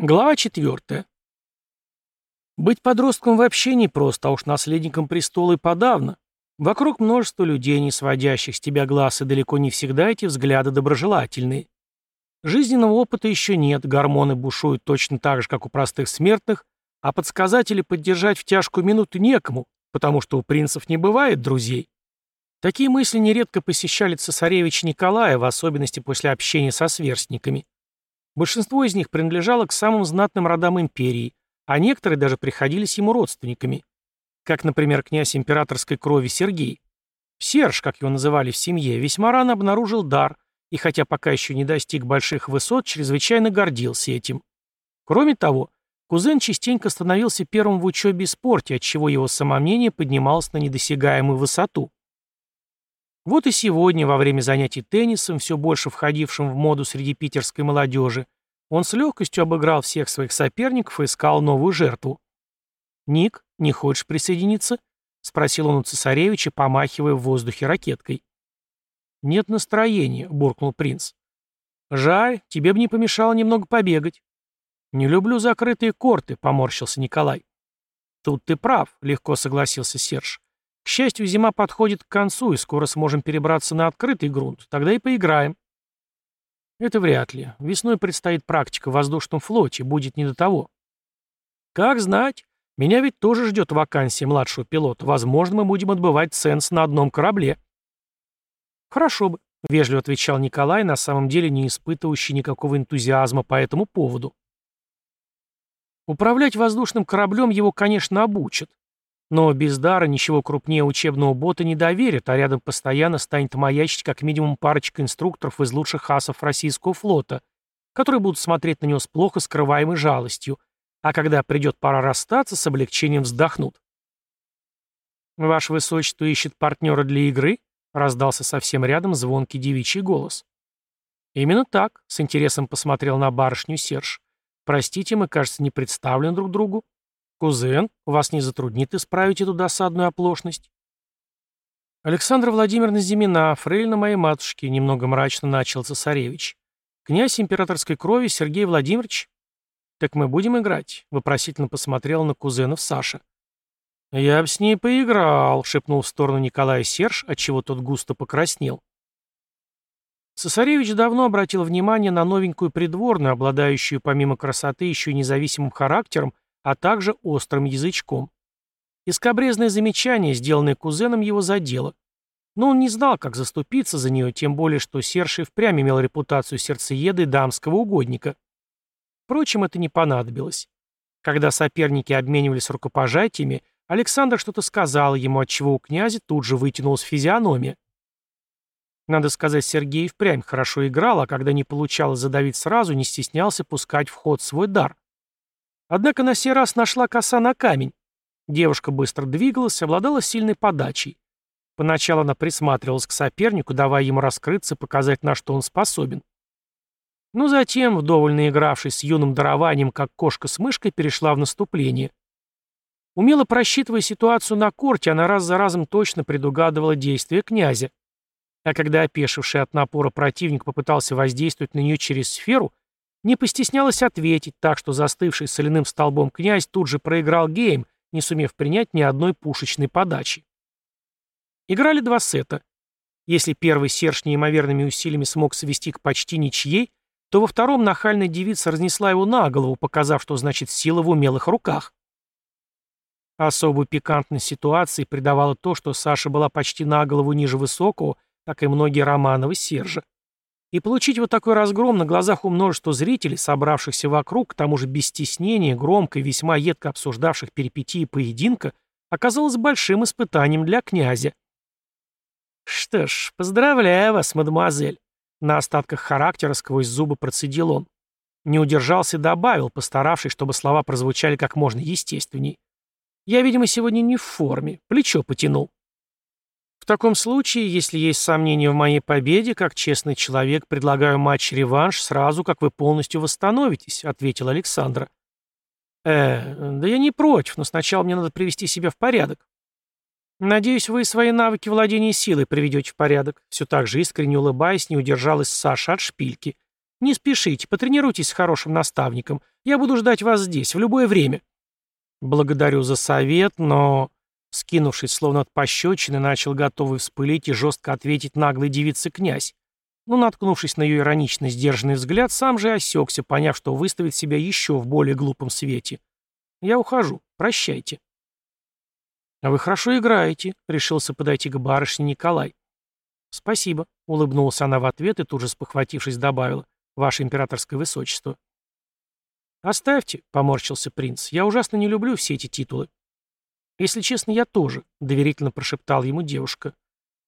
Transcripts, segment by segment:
Глава 4. Быть подростком вообще непросто, а уж наследником престола и подавно. Вокруг множество людей, не сводящих с тебя глаз, и далеко не всегда эти взгляды доброжелательные. Жизненного опыта еще нет, гормоны бушуют точно так же, как у простых смертных, а подсказать или поддержать в тяжкую минуту некому, потому что у принцев не бывает друзей. Такие мысли нередко посещали цесаревич Николая, в особенности после общения со сверстниками. Большинство из них принадлежало к самым знатным родам империи, а некоторые даже приходились ему родственниками. Как, например, князь императорской крови Сергей. Серж, как его называли в семье, весьма рано обнаружил дар, и хотя пока еще не достиг больших высот, чрезвычайно гордился этим. Кроме того, кузен частенько становился первым в учебе и спорте, отчего его самомнение поднималось на недосягаемую высоту. Вот и сегодня, во время занятий теннисом, все больше входившим в моду среди питерской молодежи, он с легкостью обыграл всех своих соперников и искал новую жертву. «Ник, не хочешь присоединиться?» — спросил он у цесаревича, помахивая в воздухе ракеткой. «Нет настроения», — буркнул принц. «Жаль, тебе бы не помешало немного побегать». «Не люблю закрытые корты», — поморщился Николай. «Тут ты прав», — легко согласился Серж. К счастью, зима подходит к концу, и скоро сможем перебраться на открытый грунт. Тогда и поиграем. Это вряд ли. Весной предстоит практика в воздушном флоте, будет не до того. Как знать. Меня ведь тоже ждет вакансия младшего пилота. Возможно, мы будем отбывать ценс на одном корабле. Хорошо бы, вежливо отвечал Николай, на самом деле не испытывающий никакого энтузиазма по этому поводу. Управлять воздушным кораблем его, конечно, обучат. Но без дара ничего крупнее учебного бота не доверят, а рядом постоянно станет маячить как минимум парочка инструкторов из лучших асов российского флота, которые будут смотреть на него с плохо скрываемой жалостью, а когда придет пора расстаться, с облегчением вздохнут. «Ваше Высочество ищет партнера для игры?» — раздался совсем рядом звонкий девичий голос. «Именно так», — с интересом посмотрел на барышню Серж. «Простите, мы, кажется, не представлены друг другу». «Кузен, вас не затруднит исправить эту досадную оплошность?» «Александра Владимировна Зимина, фрейлина моей матушки», — немного мрачно начал цесаревич. «Князь императорской крови Сергей Владимирович?» «Так мы будем играть?» — вопросительно посмотрел на кузенов Саша. «Я б с ней поиграл», — шепнул в сторону Николая Серж, отчего тот густо покраснел. Цесаревич давно обратил внимание на новенькую придворную, обладающую помимо красоты еще и независимым характером а также острым язычком. Искобрезное замечание, сделанное кузеном, его задело. Но он не знал, как заступиться за нее, тем более, что Серж и впрямь имел репутацию сердцееда и дамского угодника. Впрочем, это не понадобилось. Когда соперники обменивались рукопожатиями, Александр что-то сказал ему, отчего у князя тут же вытянулась физиономия. Надо сказать, Сергей впрямь хорошо играл, а когда не получалось задавить сразу, не стеснялся пускать в ход свой дар. Однако на сей раз нашла коса на камень. Девушка быстро двигалась, обладала сильной подачей. Поначалу она присматривалась к сопернику, давая ему раскрыться, показать, на что он способен. Но затем, вдоволь наигравшись с юным дарованием, как кошка с мышкой, перешла в наступление. Умело просчитывая ситуацию на корте, она раз за разом точно предугадывала действия князя. А когда опешивший от напора противник попытался воздействовать на нее через сферу, не постеснялась ответить, так что застывший соляным столбом князь тут же проиграл гейм, не сумев принять ни одной пушечной подачи. Играли два сета. Если первый Серж неимоверными усилиями смог свести к почти ничьей, то во втором нахальная девица разнесла его на голову, показав, что значит сила в умелых руках. Особую пикантность ситуации придавало то, что Саша была почти на голову ниже высокого, так и многие Романовы Сержа. И получить вот такой разгром на глазах у множества зрителей, собравшихся вокруг, к тому же без стеснения, громко и весьма едко обсуждавших перипетии поединка, оказалось большим испытанием для князя. «Что ж, поздравляю вас, мадемуазель», — на остатках характера сквозь зубы процедил он. Не удержался и добавил, постаравшись, чтобы слова прозвучали как можно естественней. «Я, видимо, сегодня не в форме, плечо потянул». В таком случае, если есть сомнения в моей победе, как честный человек, предлагаю матч-реванш сразу, как вы полностью восстановитесь», — ответил Александра. «Э, да я не против, но сначала мне надо привести себя в порядок». «Надеюсь, вы свои навыки владения силой приведете в порядок», все так же искренне улыбаясь, не удержалась Саша от шпильки. Не спешите, потренируйтесь с хорошим наставником. Я буду ждать вас здесь, в любое время». «Благодарю за совет, но...» Скинувшись, словно от пощечины, начал готовый вспылить и жестко ответить наглой девице князь. Но, наткнувшись на ее иронично сдержанный взгляд, сам же осекся, поняв, что выставит себя еще в более глупом свете. «Я ухожу. Прощайте». «А вы хорошо играете», — решился подойти к барышне Николай. «Спасибо», — улыбнулась она в ответ и тут же спохватившись добавила. «Ваше императорское высочество». «Оставьте», — поморщился принц. «Я ужасно не люблю все эти титулы». «Если честно, я тоже», — доверительно прошептал ему девушка.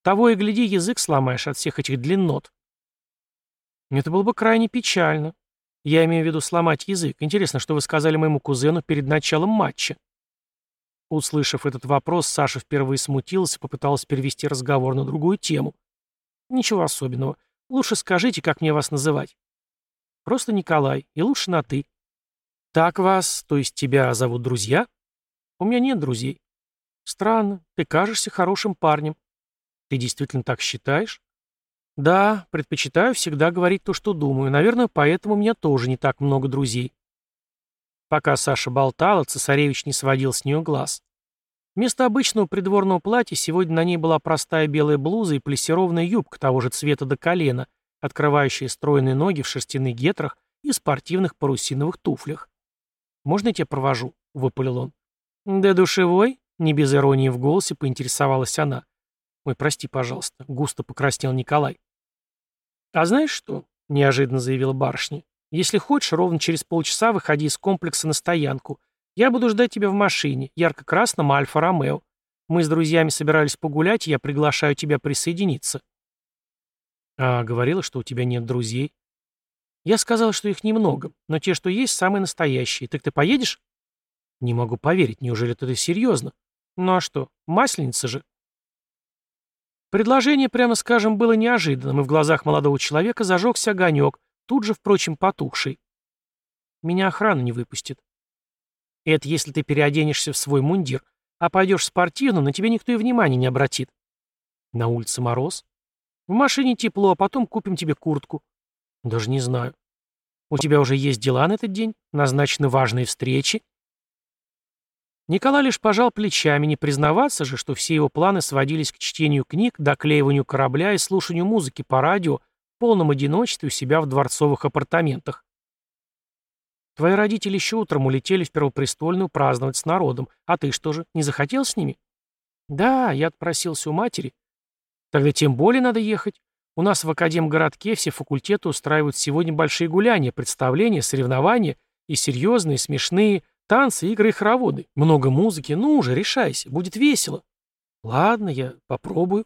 «Того и гляди, язык сломаешь от всех этих длиннот». «Это было бы крайне печально. Я имею в виду сломать язык. Интересно, что вы сказали моему кузену перед началом матча?» Услышав этот вопрос, Саша впервые смутилась и попыталась перевести разговор на другую тему. «Ничего особенного. Лучше скажите, как мне вас называть». «Просто Николай, и лучше на «ты». «Так вас, то есть тебя зовут друзья?» «У меня нет друзей». «Странно. Ты кажешься хорошим парнем». «Ты действительно так считаешь?» «Да, предпочитаю всегда говорить то, что думаю. Наверное, поэтому у меня тоже не так много друзей». Пока Саша болтала, цесаревич не сводил с нее глаз. Вместо обычного придворного платья сегодня на ней была простая белая блуза и плессированная юбка того же цвета до колена, открывающая стройные ноги в шерстяных гетрах и спортивных парусиновых туфлях. «Можно я тебя провожу?» — выпалил он. «Да душевой?» — не без иронии в голосе поинтересовалась она. «Ой, прости, пожалуйста», — густо покраснел Николай. «А знаешь что?» — неожиданно заявила барышня. Если хочешь, ровно через полчаса выходи из комплекса на стоянку. Я буду ждать тебя в машине, ярко-красном Альфа-Ромео. Мы с друзьями собирались погулять, и я приглашаю тебя присоединиться». «А говорила, что у тебя нет друзей?» «Я сказал, что их немного, но те, что есть, самые настоящие. Так ты поедешь?» «Не могу поверить, неужели ты серьезно?» «Ну а что, масленица же?» Предложение, прямо скажем, было неожиданным, и в глазах молодого человека зажегся огонек, тут же, впрочем, потухший. Меня охрана не выпустит. Это если ты переоденешься в свой мундир, а пойдешь спортивно, на тебя никто и внимания не обратит. На улице мороз. В машине тепло, а потом купим тебе куртку. Даже не знаю. У тебя уже есть дела на этот день? Назначены важные встречи? Николай лишь пожал плечами, не признаваться же, что все его планы сводились к чтению книг, доклеиванию корабля и слушанию музыки по радио полном одиночестве у себя в дворцовых апартаментах. Твои родители еще утром улетели в Первопрестольную праздновать с народом, а ты что же, не захотел с ними? Да, я отпросился у матери. Тогда тем более надо ехать. У нас в Академгородке все факультеты устраивают сегодня большие гуляния, представления, соревнования и серьезные, смешные, танцы, игры и хороводы. Много музыки, ну уже, решайся, будет весело. Ладно, я попробую.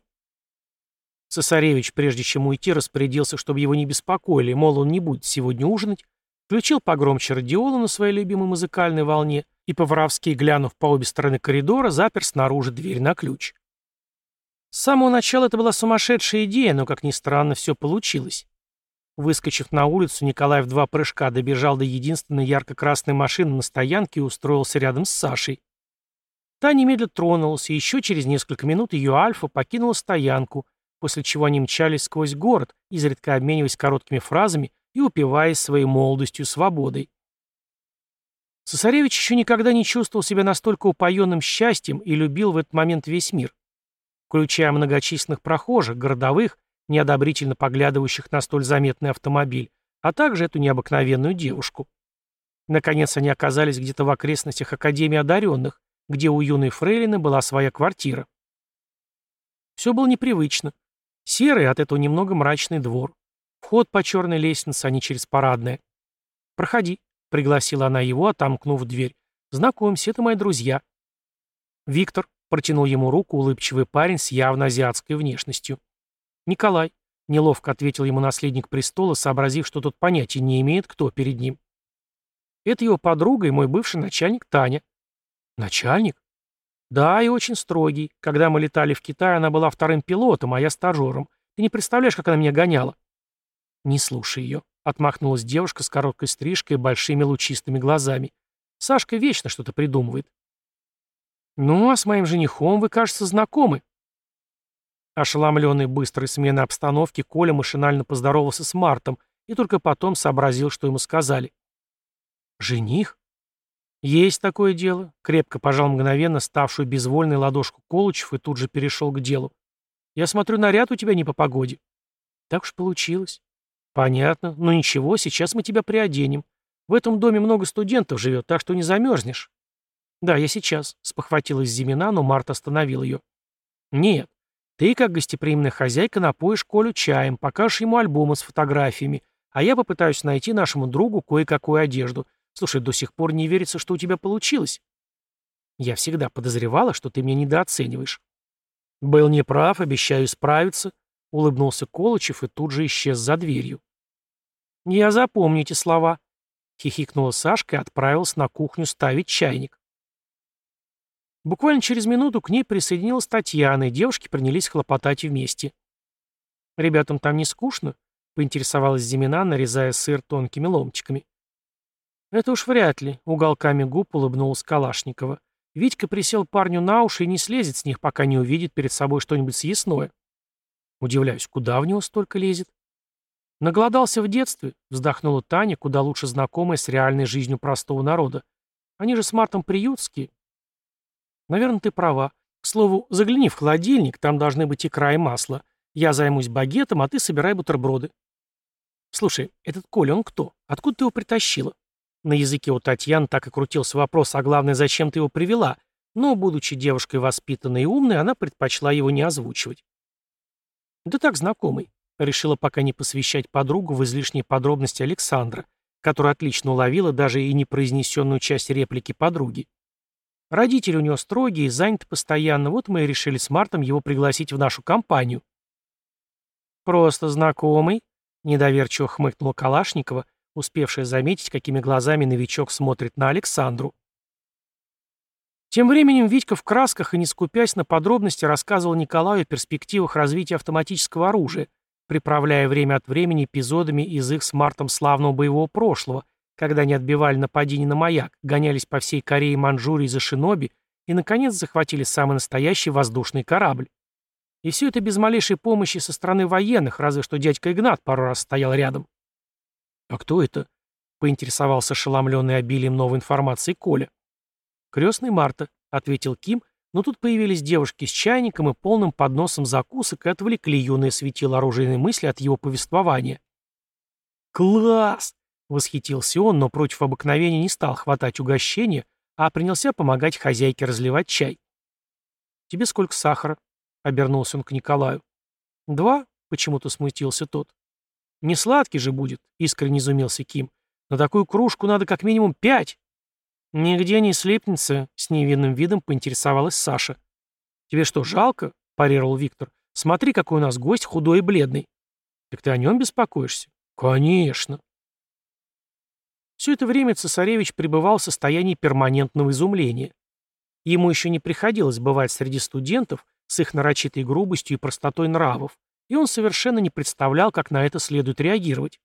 Цесаревич, прежде чем уйти, распорядился, чтобы его не беспокоили, мол, он не будет сегодня ужинать, включил погромче радиолу на своей любимой музыкальной волне и, по-воровски глянув по обе стороны коридора, запер снаружи дверь на ключ. С самого начала это была сумасшедшая идея, но, как ни странно, все получилось. Выскочив на улицу, Николай в два прыжка добежал до единственной ярко-красной машины на стоянке и устроился рядом с Сашей. Та немедленно тронулась, и еще через несколько минут ее Альфа покинула стоянку, после чего они мчались сквозь город, изредка обмениваясь короткими фразами и упиваясь своей молодостью свободой. Цесаревич еще никогда не чувствовал себя настолько упоенным счастьем и любил в этот момент весь мир, включая многочисленных прохожих, городовых, неодобрительно поглядывающих на столь заметный автомобиль, а также эту необыкновенную девушку. Наконец они оказались где-то в окрестностях Академии одаренных, где у юной фрейлины была своя квартира. Все было непривычно. Серый, от этого немного мрачный двор. Вход по черной лестнице, а не через парадное. «Проходи», — пригласила она его, отомкнув дверь. «Знакомься, это мои друзья». Виктор протянул ему руку улыбчивый парень с явно азиатской внешностью. «Николай», — неловко ответил ему наследник престола, сообразив, что тот понятия не имеет, кто перед ним. «Это его подруга и мой бывший начальник Таня». «Начальник?» Да, и очень строгий. Когда мы летали в Китай, она была вторым пилотом, а я стажером. Ты не представляешь, как она меня гоняла. Не слушай ее. Отмахнулась девушка с короткой стрижкой и большими лучистыми глазами. Сашка вечно что-то придумывает. Ну, а с моим женихом вы, кажется, знакомы. Ошеломленный быстрой сменой обстановки, Коля машинально поздоровался с Мартом и только потом сообразил, что ему сказали. «Жених?» «Есть такое дело», — крепко пожал мгновенно ставшую безвольной ладошку Колычев и тут же перешел к делу. «Я смотрю, наряд у тебя не по погоде». «Так уж получилось». «Понятно. Но ничего, сейчас мы тебя приоденем. В этом доме много студентов живет, так что не замерзнешь». «Да, я сейчас», — спохватилась Зимина, но Марта остановил ее. «Нет. Ты, как гостеприимная хозяйка, напоишь Колю чаем, покажешь ему альбомы с фотографиями, а я попытаюсь найти нашему другу кое-какую одежду. Слушай, до сих пор не верится, что у тебя получилось. Я всегда подозревала, что ты меня недооцениваешь. Был неправ, обещаю справиться, улыбнулся Колычев и тут же исчез за дверью. Я запомню эти слова, хихикнула Сашка и отправилась на кухню ставить чайник. Буквально через минуту к ней присоединилась Татьяна, и девушки принялись хлопотать вместе. «Ребятам там не скучно?» — поинтересовалась Зимина, нарезая сыр тонкими ломтиками. «Это уж вряд ли», — уголками губ улыбнулась Калашникова. Витька присел парню на уши и не слезет с них, пока не увидит перед собой что-нибудь съестное. Удивляюсь, куда в него столько лезет? Наголодался в детстве, вздохнула Таня, куда лучше знакомая с реальной жизнью простого народа. Они же с Мартом приютские, Наверное, ты права. К слову, загляни в холодильник, там должны быть икра и масло. Я займусь багетом, а ты собирай бутерброды. Слушай, этот Коля, он кто? Откуда ты его притащила? На языке у Татьяны так и крутился вопрос, а главное, зачем ты его привела? Но, будучи девушкой воспитанной и умной, она предпочла его не озвучивать. Да так, знакомый. Решила пока не посвящать подругу в излишние подробности Александра, которая отлично уловила даже и непроизнесенную часть реплики подруги. Родители у него строгие, заняты постоянно, вот мы и решили с Мартом его пригласить в нашу компанию. «Просто знакомый», — недоверчиво хмыкнула Калашникова, успевшая заметить, какими глазами новичок смотрит на Александру. Тем временем Витька в красках и не скупясь на подробности рассказывал Николаю о перспективах развития автоматического оружия, приправляя время от времени эпизодами из их с Мартом славного боевого прошлого, когда они отбивали нападение на маяк, гонялись по всей Корее Манчжурии за шиноби и, наконец, захватили самый настоящий воздушный корабль. И все это без малейшей помощи со стороны военных, разве что дядька Игнат пару раз стоял рядом. «А кто это?» — поинтересовался ошеломленный обилием новой информации Коля. «Крестный Марта», — ответил Ким, но тут появились девушки с чайником и полным подносом закусок и отвлекли юное светило оружейной мысли от его повествования. «Класс!» Восхитился он, но против обыкновения не стал хватать угощения, а принялся помогать хозяйке разливать чай. «Тебе сколько сахара?» — обернулся он к Николаю. «Два?» — почему-то смутился тот. «Не сладкий же будет», — искренне изумился Ким. «На такую кружку надо как минимум пять». «Нигде не слепнется», — с невинным видом поинтересовалась Саша. «Тебе что, жалко?» — парировал Виктор. «Смотри, какой у нас гость худой и бледный». «Так ты о нем беспокоишься?» «Конечно», все это время цесаревич пребывал в состоянии перманентного изумления. Ему еще не приходилось бывать среди студентов с их нарочитой грубостью и простотой нравов, и он совершенно не представлял, как на это следует реагировать.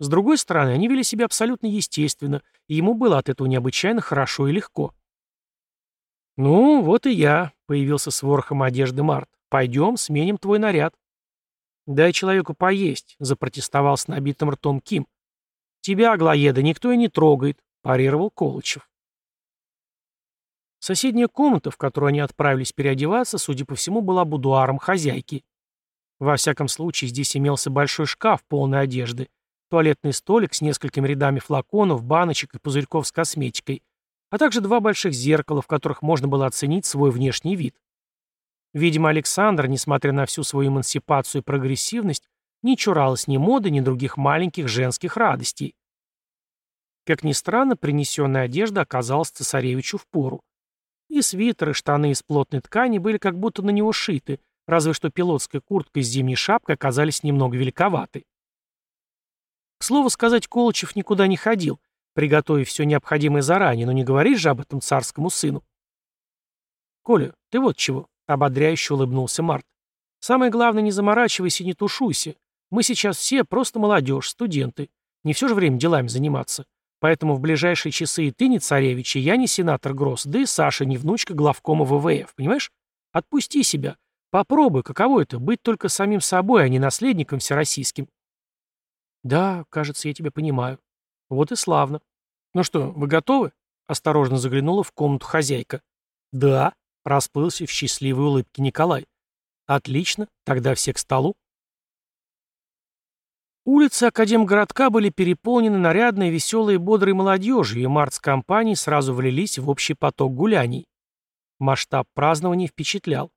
С другой стороны, они вели себя абсолютно естественно, и ему было от этого необычайно хорошо и легко. «Ну, вот и я», — появился с ворохом одежды Март. «Пойдем, сменим твой наряд». «Дай человеку поесть», — запротестовал с набитым ртом Ким. «Тебя, Аглоеда, никто и не трогает», – парировал Колычев. Соседняя комната, в которую они отправились переодеваться, судя по всему, была будуаром хозяйки. Во всяком случае, здесь имелся большой шкаф полной одежды, туалетный столик с несколькими рядами флаконов, баночек и пузырьков с косметикой, а также два больших зеркала, в которых можно было оценить свой внешний вид. Видимо, Александр, несмотря на всю свою эмансипацию и прогрессивность, не чуралась ни моды, ни других маленьких женских радостей. Как ни странно, принесенная одежда оказалась цесаревичу в пору. И свитеры, штаны из плотной ткани были как будто на него шиты, разве что пилотская куртка с зимней шапкой оказались немного великоваты. К слову сказать, Колычев никуда не ходил, приготовив все необходимое заранее, но не говоришь же об этом царскому сыну. «Коля, ты вот чего», — ободряюще улыбнулся Март. «Самое главное, не заморачивайся и не тушуйся. Мы сейчас все просто молодежь, студенты. Не все же время делами заниматься. Поэтому в ближайшие часы и ты не царевич, и я не сенатор Гросс, да и Саша не внучка главкома ВВФ, понимаешь? Отпусти себя. Попробуй, каково это, быть только самим собой, а не наследником всероссийским. Да, кажется, я тебя понимаю. Вот и славно. Ну что, вы готовы? Осторожно заглянула в комнату хозяйка. Да, расплылся в счастливой улыбке Николай. Отлично, тогда все к столу. Улицы Академгородка были переполнены нарядной, веселой и бодрой молодежью, и март с компанией сразу влились в общий поток гуляний. Масштаб празднования впечатлял.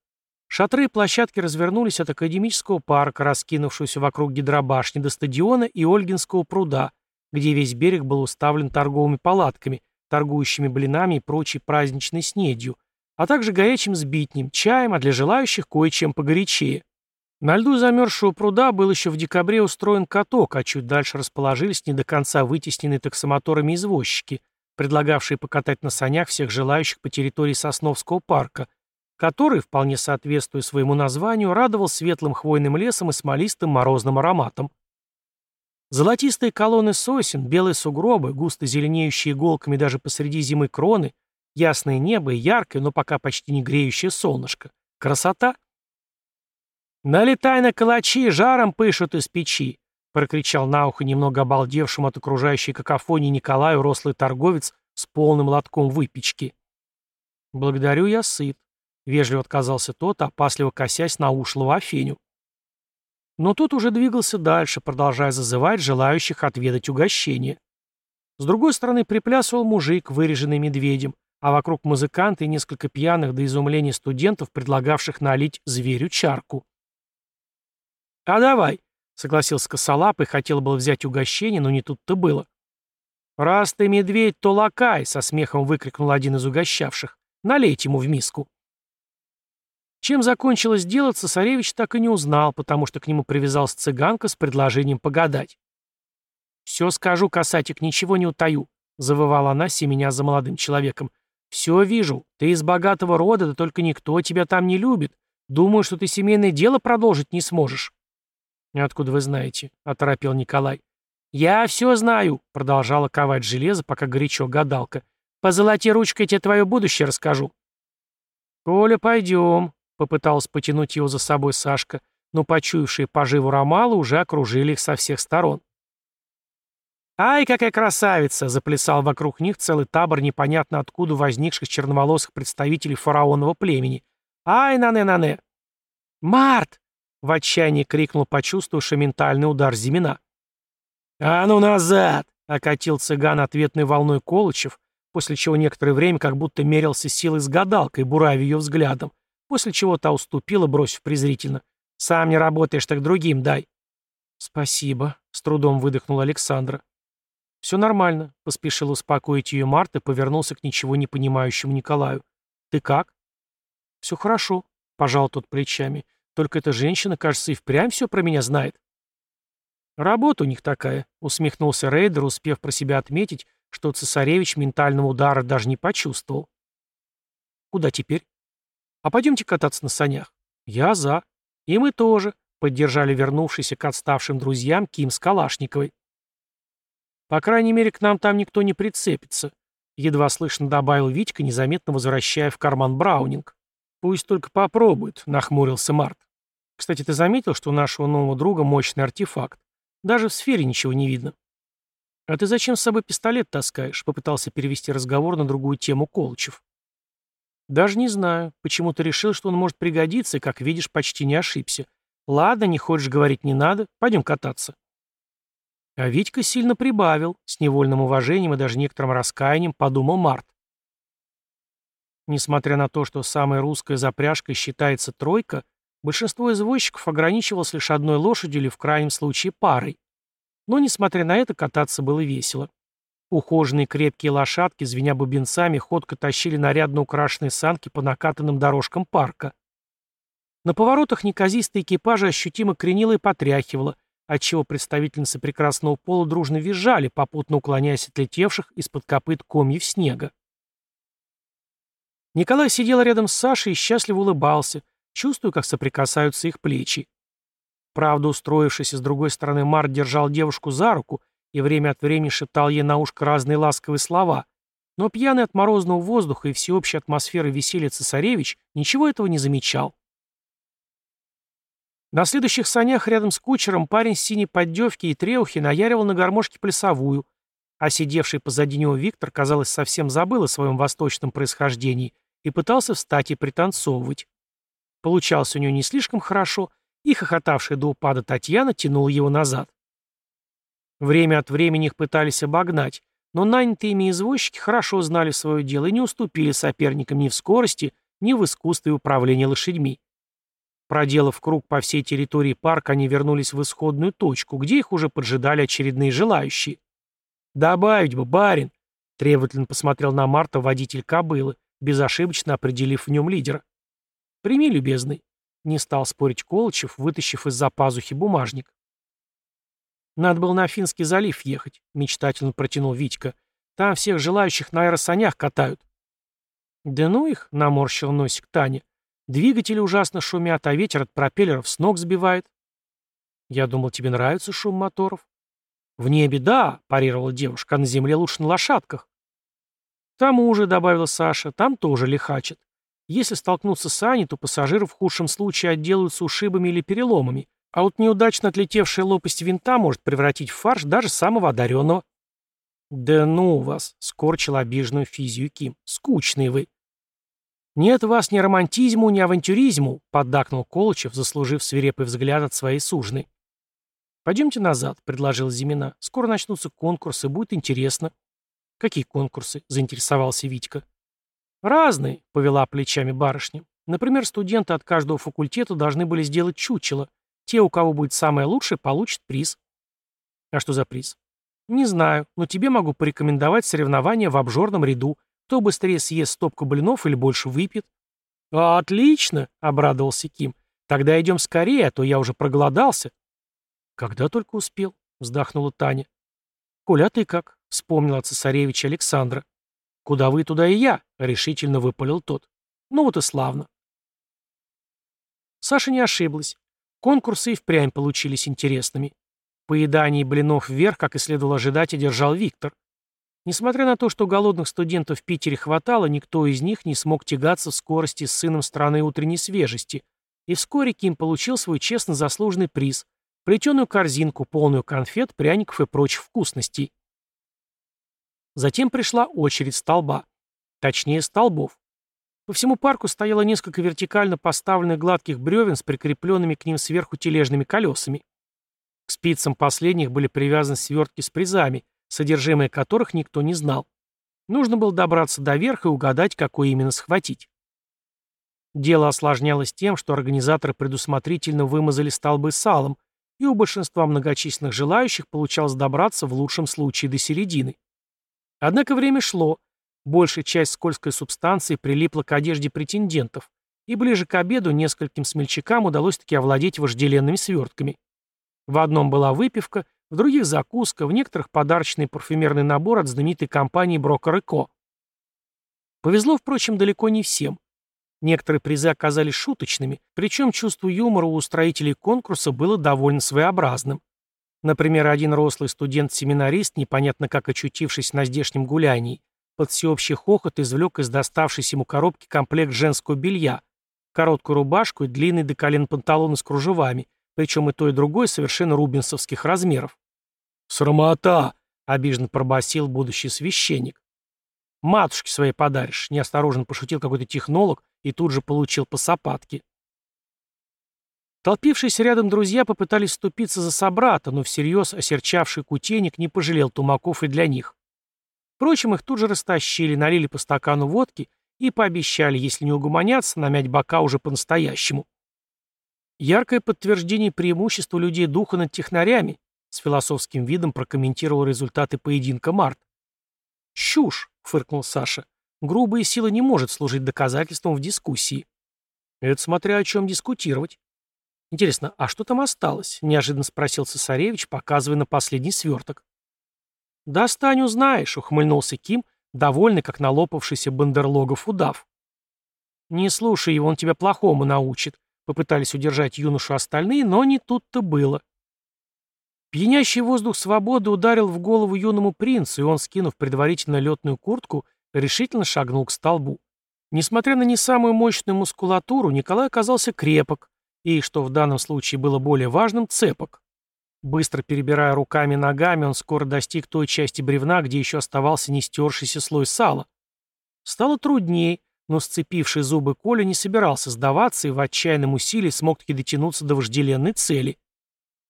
Шатры и площадки развернулись от академического парка, раскинувшегося вокруг гидробашни, до стадиона и Ольгинского пруда, где весь берег был уставлен торговыми палатками, торгующими блинами и прочей праздничной снедью, а также горячим сбитнем, чаем, а для желающих кое-чем погорячее. На льду замерзшего пруда был еще в декабре устроен каток, а чуть дальше расположились не до конца вытесненные таксомоторами извозчики, предлагавшие покатать на санях всех желающих по территории Сосновского парка, который, вполне соответствуя своему названию, радовал светлым хвойным лесом и смолистым морозным ароматом. Золотистые колонны сосен, белые сугробы, густо зеленеющие иголками даже посреди зимы кроны, ясное небо и яркое, но пока почти не греющее солнышко. Красота! «Налетай на калачи, жаром пышут из печи!» — прокричал на ухо немного обалдевшему от окружающей какофонии Николаю рослый торговец с полным лотком выпечки. «Благодарю, я сыт», — вежливо отказался тот, опасливо косясь на ушлого Афеню. Но тот уже двигался дальше, продолжая зазывать желающих отведать угощение. С другой стороны приплясывал мужик, выреженный медведем, а вокруг музыканты и несколько пьяных до изумления студентов, предлагавших налить зверю чарку. «А давай», — согласился косолап и хотел было взять угощение, но не тут-то было. «Раз ты медведь, то лакай!» — со смехом выкрикнул один из угощавших. «Налейте ему в миску». Чем закончилось дело, цесаревич так и не узнал, потому что к нему привязалась цыганка с предложением погадать. «Все скажу, касатик, ничего не утаю», — завывала она, семеня за молодым человеком. «Все вижу. Ты из богатого рода, да только никто тебя там не любит. Думаю, что ты семейное дело продолжить не сможешь». «Откуда вы знаете?» — оторопел Николай. «Я все знаю», — продолжала ковать железо, пока горячо гадалка. «По золоте ручкой тебе твое будущее расскажу». «Коля, пойдем», — попыталась потянуть его за собой Сашка, но почуявшие поживу Ромала уже окружили их со всех сторон. «Ай, какая красавица!» — заплясал вокруг них целый табор непонятно откуда возникших черноволосых представителей фараонного племени. «Ай, нане-нане!» «Март!» В отчаянии крикнул почувствовавший ментальный удар Зимина. «А ну назад!» — окатил цыган ответной волной Колычев, после чего некоторое время как будто мерился силой с гадалкой, буравя ее взглядом, после чего та уступила, бросив презрительно. «Сам не работаешь, так другим дай». «Спасибо», — с трудом выдохнула Александра. «Все нормально», — поспешил успокоить ее Марта повернулся к ничего не понимающему Николаю. «Ты как?» «Все хорошо», — пожал тот плечами. Только эта женщина, кажется, и впрямь все про меня знает. Работа у них такая, усмехнулся Рейдер, успев про себя отметить, что цесаревич ментального удара даже не почувствовал. Куда теперь? А пойдемте кататься на санях. Я за. И мы тоже, поддержали вернувшийся к отставшим друзьям Ким с Калашниковой. По крайней мере, к нам там никто не прицепится, едва слышно добавил Витька, незаметно возвращая в карман Браунинг. Пусть только попробует, нахмурился Март. Кстати, ты заметил, что у нашего нового друга мощный артефакт? Даже в сфере ничего не видно. А ты зачем с собой пистолет таскаешь? Попытался перевести разговор на другую тему Колчев. Даже не знаю. Почему-то решил, что он может пригодиться, и, как видишь, почти не ошибся. Ладно, не хочешь говорить, не надо. Пойдем кататься. А Витька сильно прибавил, с невольным уважением и даже некоторым раскаянием подумал Март. Несмотря на то, что самой русской запряжкой считается тройка, Большинство извозчиков ограничивалось лишь одной лошадью или в крайнем случае парой. Но, несмотря на это, кататься было весело. Ухоженные крепкие лошадки, звеня бубенцами, ходко тащили нарядно украшенные санки по накатанным дорожкам парка. На поворотах неказистые экипажи ощутимо кренило и потряхивало, отчего представительницы прекрасного пола дружно визжали, попутно уклоняясь от летевших из-под копыт комьев снега. Николай сидел рядом с Сашей и счастливо улыбался, Чувствую, как соприкасаются их плечи. Правда, устроившись с другой стороны, Март держал девушку за руку и время от времени шептал ей на ушко разные ласковые слова. Но пьяный от морозного воздуха и всеобщей атмосферы веселья цесаревич ничего этого не замечал. На следующих санях рядом с кучером парень с синей поддевки и треухи наяривал на гармошке плясовую, а сидевший позади него Виктор, казалось, совсем забыл о своем восточном происхождении и пытался встать и пританцовывать. Получалось у него не слишком хорошо, и хохотавшая до упада Татьяна тянула его назад. Время от времени их пытались обогнать, но нанятые ими извозчики хорошо знали свое дело и не уступили соперникам ни в скорости, ни в искусстве управления лошадьми. Проделав круг по всей территории парка, они вернулись в исходную точку, где их уже поджидали очередные желающие. «Добавить бы, барин!» — требовательно посмотрел на Марта водитель кобылы, безошибочно определив в нем лидера. «Прими, любезный», — не стал спорить Колычев, вытащив из-за пазухи бумажник. «Надо было на Финский залив ехать», — мечтательно протянул Витька. «Там всех желающих на аэросанях катают». «Да ну их», — наморщил носик Таня. «Двигатели ужасно шумят, а ветер от пропеллеров с ног сбивает». «Я думал, тебе нравится шум моторов». «В небе, да», — парировала девушка, — «а на земле лучше на лошадках». «К тому же», — добавила Саша, — «там тоже лихачат. Если столкнуться с Аней, то пассажиры в худшем случае отделаются ушибами или переломами, а вот неудачно отлетевшая лопасть винта может превратить в фарш даже самого одаренного. «Да ну вас!» — скорчил обиженную физию Ким. «Скучные вы!» «Нет вас ни романтизму, ни авантюризму», — поддакнул Колычев, заслужив свирепый взгляд от своей сужны. «Пойдемте назад», — предложил Зимина. «Скоро начнутся конкурсы, будет интересно». «Какие конкурсы?» — заинтересовался Витька. «Разные», — повела плечами барышня. «Например, студенты от каждого факультета должны были сделать чучело. Те, у кого будет самое лучшее, получат приз. А что за приз? Не знаю, но тебе могу порекомендовать соревнования в обжорном ряду. Кто быстрее съест стопку блинов или больше выпьет. «Отлично!» — обрадовался Ким. «Тогда идем скорее, а то я уже проголодался». «Когда только успел», — вздохнула Таня. «Коля, а ты как?» — вспомнила цесаревича Александра. «Куда вы, туда и я», — решительно выпалил тот. «Ну вот и славно». Саша не ошиблась. Конкурсы и впрямь получились интересными. Поедание блинов вверх, как и следовало ожидать, одержал Виктор. Несмотря на то, что голодных студентов в Питере хватало, никто из них не смог тягаться в скорости с сыном страны утренней свежести, и вскоре Ким получил свой честно заслуженный приз – плетеную корзинку, полную конфет, пряников и прочих вкусностей. Затем пришла очередь столба. Точнее, столбов. По всему парку стояло несколько вертикально поставленных гладких бревен с прикрепленными к ним сверху тележными колесами. К спицам последних были привязаны свертки с призами, содержимое которых никто не знал. Нужно было добраться до верха и угадать, какой именно схватить. Дело осложнялось тем, что организаторы предусмотрительно вымазали столбы салом, и у большинства многочисленных желающих получалось добраться в лучшем случае до середины. Однако время шло, Большая часть скользкой субстанции прилипла к одежде претендентов, и ближе к обеду нескольким смельчакам удалось таки овладеть вожделенными свертками. В одном была выпивка, в других закуска, в некоторых подарочный парфюмерный набор от знаменитой компании Брокер Ко. Повезло, впрочем, далеко не всем. Некоторые призы оказались шуточными, причем чувство юмора у устроителей конкурса было довольно своеобразным. Например, один рослый студент-семинарист, непонятно как очутившись на здешнем гулянии, под всеобщий хохот извлек из доставшейся ему коробки комплект женского белья, короткую рубашку и длинный до колен панталоны с кружевами, причем и то, и другое совершенно рубинсовских размеров. «Срамота!» — обиженно пробасил будущий священник. «Матушке своей подаришь», — неосторожно пошутил какой-то технолог и тут же получил по сапатке. Толпившиеся рядом друзья попытались ступиться за собрата, но всерьез осерчавший кутейник не пожалел тумаков и для них. Впрочем, их тут же растащили, налили по стакану водки и пообещали, если не угомонятся, намять бока уже по-настоящему. Яркое подтверждение преимущества людей духа над технарями, с философским видом прокомментировал результаты поединка Март. «Чушь!» — фыркнул Саша. «Грубая сила не может служить доказательством в дискуссии». «Это смотря о чем дискутировать». «Интересно, а что там осталось?» — неожиданно спросил цесаревич, показывая на последний сверток. «Достань, узнаешь», — ухмыльнулся Ким, довольный, как налопавшийся бандерлогов удав. «Не слушай его, он тебя плохому научит», — попытались удержать юношу остальные, но не тут-то было. Пьянящий воздух свободы ударил в голову юному принцу, и он, скинув предварительно летную куртку, решительно шагнул к столбу. Несмотря на не самую мощную мускулатуру, Николай оказался крепок, и, что в данном случае было более важным, цепок. Быстро перебирая руками и ногами, он скоро достиг той части бревна, где еще оставался не стершийся слой сала. Стало трудней, но сцепивший зубы Коля не собирался сдаваться и в отчаянном усилии смог таки дотянуться до вожделенной цели.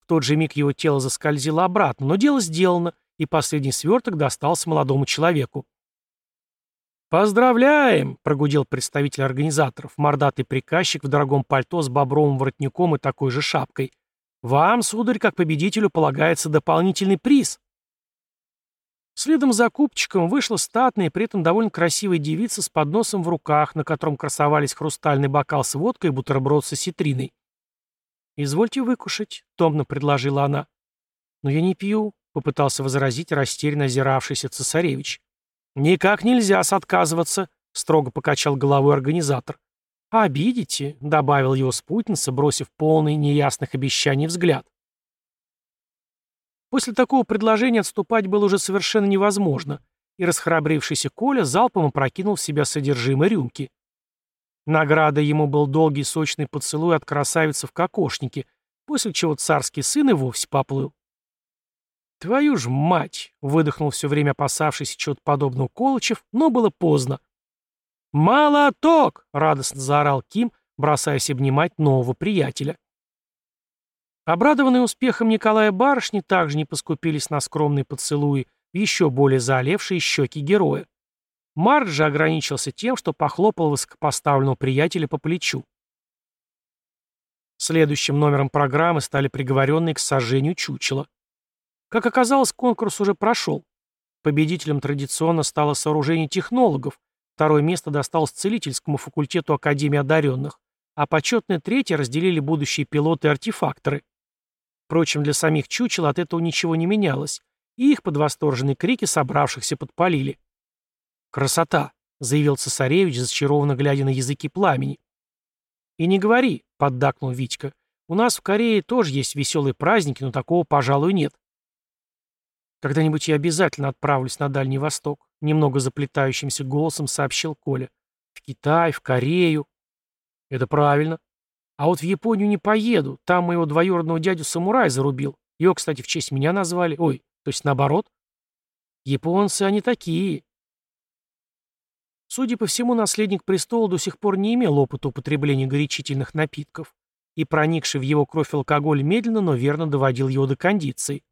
В тот же миг его тело заскользило обратно, но дело сделано, и последний сверток достался молодому человеку. «Поздравляем!» — прогудел представитель организаторов, мордатый приказчик в дорогом пальто с бобровым воротником и такой же шапкой — вам, сударь, как победителю, полагается дополнительный приз. Следом за купчиком вышла статная и при этом довольно красивая девица с подносом в руках, на котором красовались хрустальный бокал с водкой и бутерброд со ситриной. «Извольте выкушать», — томно предложила она. «Но я не пью», — попытался возразить растерянно озиравшийся цесаревич. «Никак нельзя отказываться», — строго покачал головой организатор. «Обидите», — добавил его спутница, бросив полный неясных обещаний взгляд. После такого предложения отступать было уже совершенно невозможно, и расхрабрившийся Коля залпом опрокинул в себя содержимое рюмки. Награда ему был долгий сочный поцелуй от красавицы в кокошнике, после чего царский сын и вовсе поплыл. «Твою ж мать!» — выдохнул все время опасавшийся чего-то подобного Колычев, но было поздно. «Молоток!» — радостно заорал Ким, бросаясь обнимать нового приятеля. Обрадованные успехом Николая барышни также не поскупились на скромные поцелуи, еще более заолевшие щеки героя. Марк же ограничился тем, что похлопал высокопоставленного приятеля по плечу. Следующим номером программы стали приговоренные к сожжению чучела. Как оказалось, конкурс уже прошел. Победителем традиционно стало сооружение технологов, Второе место досталось целительскому факультету Академии одаренных, а почетное третье разделили будущие пилоты и артефакторы. Впрочем, для самих чучел от этого ничего не менялось, и их под восторженные крики собравшихся подпалили. «Красота!» — заявил цесаревич, зачарованно глядя на языки пламени. «И не говори», — поддакнул Витька. «У нас в Корее тоже есть веселые праздники, но такого, пожалуй, нет». «Когда-нибудь я обязательно отправлюсь на Дальний Восток», — немного заплетающимся голосом сообщил Коля. «В Китай, в Корею». «Это правильно. А вот в Японию не поеду. Там моего двоюродного дядю самурай зарубил. Его, кстати, в честь меня назвали. Ой, то есть наоборот. Японцы, они такие». Судя по всему, наследник престола до сих пор не имел опыта употребления горячительных напитков, и проникший в его кровь алкоголь медленно, но верно доводил его до кондиции.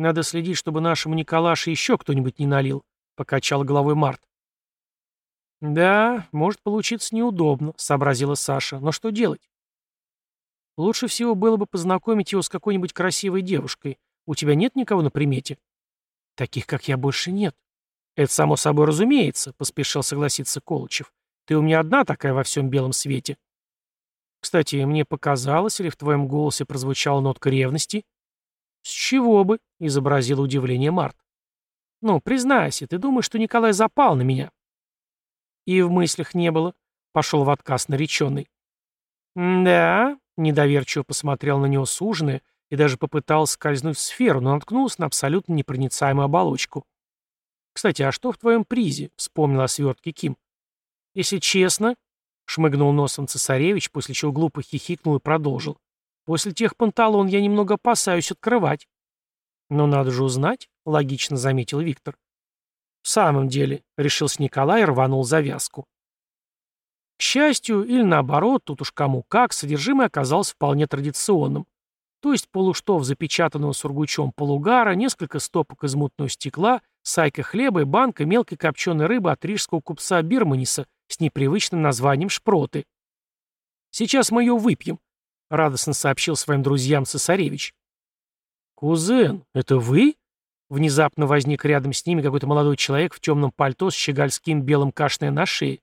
Надо следить, чтобы нашему Николаше еще кто-нибудь не налил», — покачал головой Март. «Да, может получиться неудобно», — сообразила Саша. «Но что делать?» «Лучше всего было бы познакомить его с какой-нибудь красивой девушкой. У тебя нет никого на примете?» «Таких, как я, больше нет». «Это само собой разумеется», — поспешил согласиться Колычев. «Ты у меня одна такая во всем белом свете». «Кстати, мне показалось, или в твоем голосе прозвучала нотка ревности?» «С чего бы?» — изобразил удивление Март. «Ну, признайся, ты думаешь, что Николай запал на меня?» «И в мыслях не было», — пошел в отказ нареченный. «Да», — недоверчиво посмотрел на него суженый и даже попытался скользнуть в сферу, но наткнулся на абсолютно непроницаемую оболочку. «Кстати, а что в твоем призе?» — вспомнил о свертке Ким. «Если честно», — шмыгнул носом цесаревич, после чего глупо хихикнул и продолжил. После тех панталон я немного опасаюсь открывать. Но надо же узнать, логично заметил Виктор. В самом деле, решился Николай и рванул завязку. К счастью, или наоборот, тут уж кому как, содержимое оказалось вполне традиционным. То есть полуштов запечатанного сургучом полугара, несколько стопок из мутного стекла, сайка хлеба и банка мелкой копченой рыбы от рижского купца Бирманиса с непривычным названием шпроты. Сейчас мы ее выпьем, — радостно сообщил своим друзьям цесаревич. «Кузен, это вы?» Внезапно возник рядом с ними какой-то молодой человек в темном пальто с щегольским белым кашной на шее.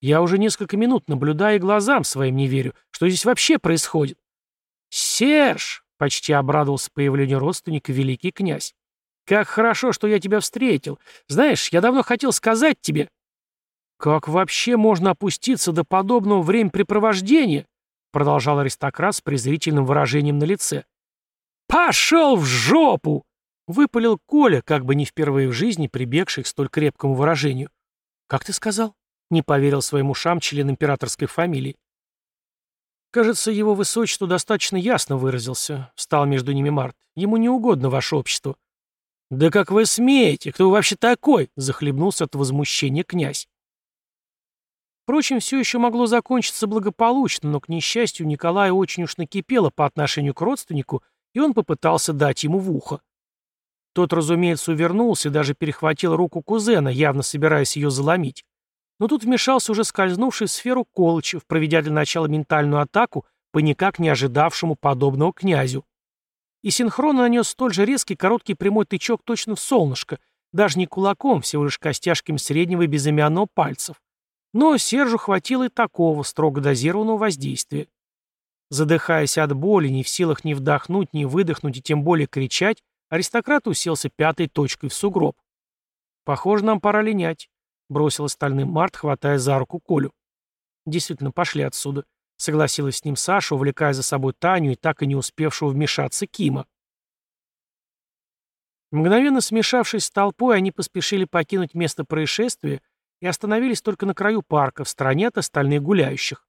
«Я уже несколько минут наблюдаю и глазам своим не верю. Что здесь вообще происходит?» «Серж!» — почти обрадовался появлению родственника великий князь. «Как хорошо, что я тебя встретил. Знаешь, я давно хотел сказать тебе...» «Как вообще можно опуститься до подобного времяпрепровождения?» Продолжал аристократ с презрительным выражением на лице. «Пошел в жопу!» — выпалил Коля, как бы не впервые в жизни прибегший к столь крепкому выражению. «Как ты сказал?» — не поверил своим ушам член императорской фамилии. Кажется, его высочество достаточно ясно выразился, встал между ними Март. Ему не угодно ваше общество. «Да как вы смеете? Кто вы вообще такой?» — захлебнулся от возмущения князь. Впрочем, все еще могло закончиться благополучно, но, к несчастью, Николая очень уж накипело по отношению к родственнику, и он попытался дать ему в ухо. Тот, разумеется, увернулся и даже перехватил руку кузена, явно собираясь ее заломить. Но тут вмешался уже скользнувший в сферу Колычев, проведя для начала ментальную атаку по никак не ожидавшему подобного князю. И синхронно нанес столь же резкий короткий прямой тычок точно в солнышко, даже не кулаком, всего лишь костяшками среднего и безымянного пальцев. Но Сержу хватило и такого строго дозированного воздействия. Задыхаясь от боли, не в силах ни вдохнуть, ни выдохнуть и тем более кричать, аристократ уселся пятой точкой в сугроб. «Похоже, нам пора линять», — бросил остальным Март, хватая за руку Колю. «Действительно, пошли отсюда», — согласилась с ним Саша, увлекая за собой Таню и так и не успевшего вмешаться Кима. Мгновенно смешавшись с толпой, они поспешили покинуть место происшествия и остановились только на краю парка, в стороне от остальных гуляющих.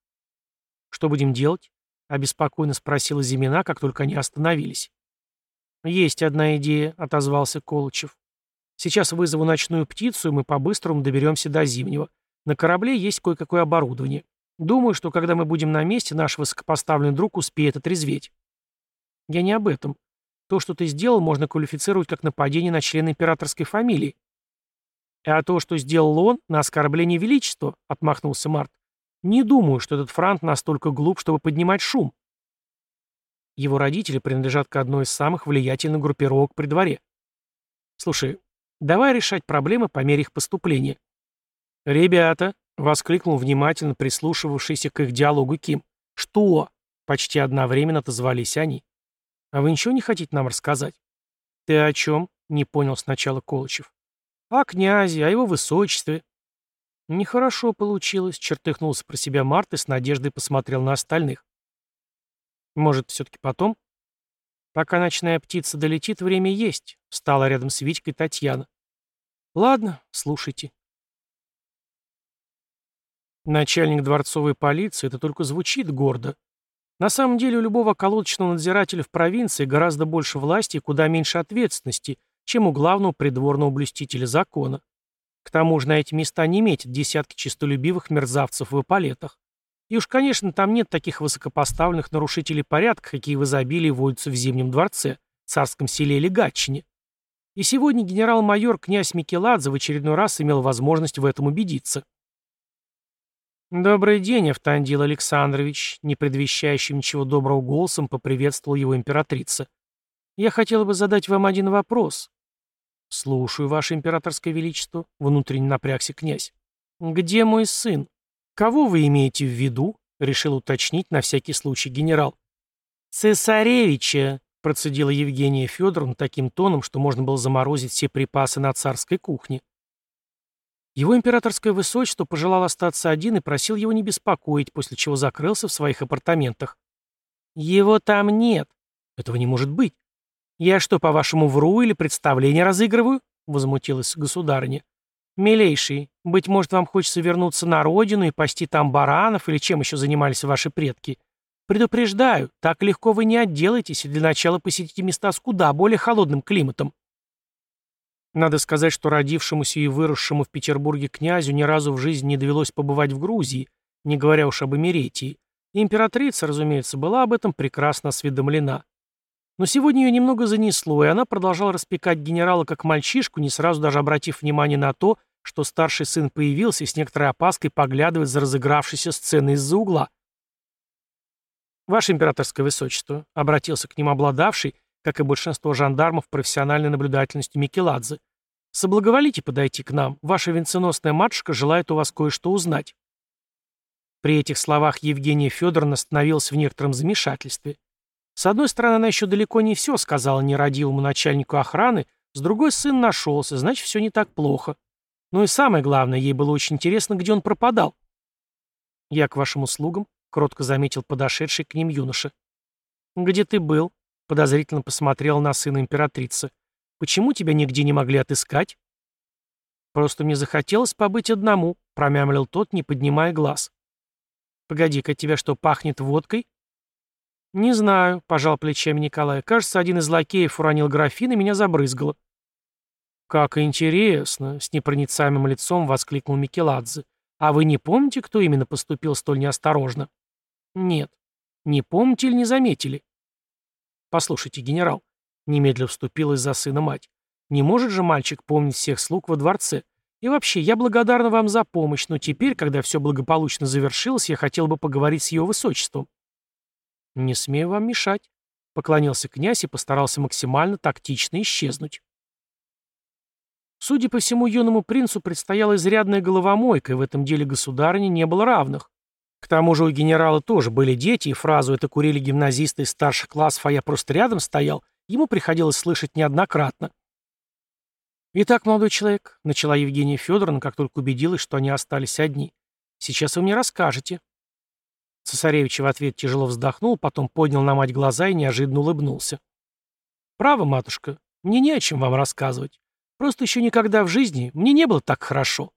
«Что будем делать?» — обеспокоенно спросила Зимина, как только они остановились. «Есть одна идея», — отозвался Колычев. Сейчас вызову ночную птицу, и мы по-быстрому доберемся до Зимнего. На корабле есть кое-какое оборудование. Думаю, что когда мы будем на месте, наш высокопоставленный друг успеет отрезветь. Я не об этом. То, что ты сделал, можно квалифицировать как нападение на члена императорской фамилии. А то, что сделал он, на оскорбление величества, отмахнулся Март. Не думаю, что этот франт настолько глуп, чтобы поднимать шум. Его родители принадлежат к одной из самых влиятельных группировок при дворе. Слушай, Давай решать проблемы по мере их поступления. «Ребята!» — воскликнул внимательно прислушивавшийся к их диалогу Ким. «Что?» — почти одновременно отозвались они. «А вы ничего не хотите нам рассказать?» «Ты о чем?» — не понял сначала Колычев. «О князе, о его высочестве». «Нехорошо получилось», — чертыхнулся про себя Март и с надеждой посмотрел на остальных. «Может, все-таки потом?» «Пока ночная птица долетит, время есть», — встала рядом с Витькой Татьяна. «Ладно, слушайте». Начальник дворцовой полиции — это только звучит гордо. На самом деле у любого колодочного надзирателя в провинции гораздо больше власти и куда меньше ответственности, чем у главного придворного блюстителя закона. К тому же на эти места не метят десятки честолюбивых мерзавцев в эполетах. И уж, конечно, там нет таких высокопоставленных нарушителей порядка, какие в изобилии водятся в Зимнем дворце, царском селе или Гатчине. И сегодня генерал-майор князь Микеладзе в очередной раз имел возможность в этом убедиться. «Добрый день, Автандил Александрович», не предвещающим ничего доброго голосом поприветствовал его императрица. «Я хотела бы задать вам один вопрос». «Слушаю, ваше императорское величество», — внутренне напрягся князь. «Где мой сын?» «Кого вы имеете в виду?» — решил уточнить на всякий случай генерал. «Цесаревича», — процедила Евгения Федоровна таким тоном, что можно было заморозить все припасы на царской кухне. Его императорское высочество пожелал остаться один и просил его не беспокоить, после чего закрылся в своих апартаментах. «Его там нет. Этого не может быть. Я что, по-вашему, вру или представление разыгрываю?» — возмутилась государыня. «Милейший, быть может, вам хочется вернуться на родину и пасти там баранов, или чем еще занимались ваши предки? Предупреждаю, так легко вы не отделаетесь и для начала посетите места с куда более холодным климатом». Надо сказать, что родившемуся и выросшему в Петербурге князю ни разу в жизни не довелось побывать в Грузии, не говоря уж об Эмеретии. Императрица, разумеется, была об этом прекрасно осведомлена. Но сегодня ее немного занесло, и она продолжала распекать генерала как мальчишку, не сразу даже обратив внимание на то, что старший сын появился и с некоторой опаской поглядывает за разыгравшейся сценой из-за угла. «Ваше императорское высочество», — обратился к ним обладавший, как и большинство жандармов, профессиональной наблюдательностью Микеладзе, «соблаговолите подойти к нам. Ваша венценосная матушка желает у вас кое-что узнать». При этих словах Евгения Федоровна остановилась в некотором замешательстве. С одной стороны, она еще далеко не все сказала нерадивому начальнику охраны, с другой сын нашелся, значит, все не так плохо. Ну и самое главное, ей было очень интересно, где он пропадал. «Я к вашим услугам», — кротко заметил подошедший к ним юноша. «Где ты был?» — подозрительно посмотрел на сына императрицы. «Почему тебя нигде не могли отыскать?» «Просто мне захотелось побыть одному», — промямлил тот, не поднимая глаз. «Погоди-ка, тебя что, пахнет водкой?» «Не знаю», — пожал плечами Николай. «Кажется, один из лакеев уронил графин и меня забрызгало». «Как интересно!» — с непроницаемым лицом воскликнул Микеладзе. «А вы не помните, кто именно поступил столь неосторожно?» «Нет. Не помните или не заметили?» «Послушайте, генерал», — немедленно вступилась за сына мать. «Не может же мальчик помнить всех слуг во дворце? И вообще, я благодарна вам за помощь, но теперь, когда все благополучно завершилось, я хотел бы поговорить с его высочеством». «Не смею вам мешать», — поклонился князь и постарался максимально тактично исчезнуть. Судя по всему, юному принцу предстояла изрядная головомойка, и в этом деле государыне не было равных. К тому же у генерала тоже были дети, и фразу «это курили гимназисты из старших классов, а я просто рядом стоял» ему приходилось слышать неоднократно. «Итак, молодой человек», — начала Евгения Федоровна, как только убедилась, что они остались одни, — «сейчас вы мне расскажете». Цесаревич в ответ тяжело вздохнул, потом поднял на мать глаза и неожиданно улыбнулся. «Право, матушка, мне не о чем вам рассказывать. Просто еще никогда в жизни мне не было так хорошо.